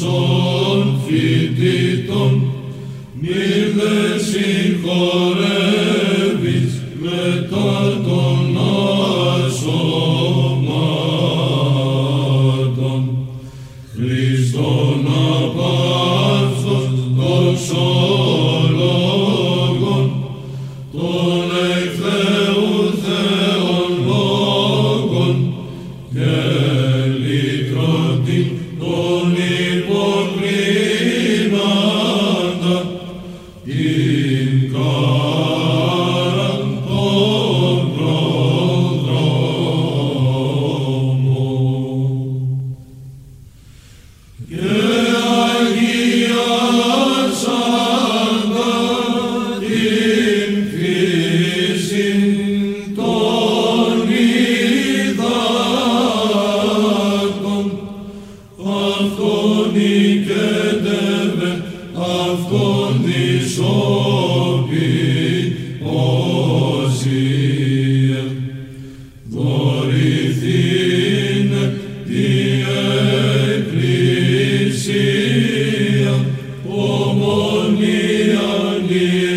τόσων φοιτητών μη δε συγχωρεύεις μετά των ασωμάτων Χριστόν απάντησης αυτόν νικέτευε, αυτόν ισόπι, οσίε. Δωρηθήνε τη εκκλησία, ομονία νιε.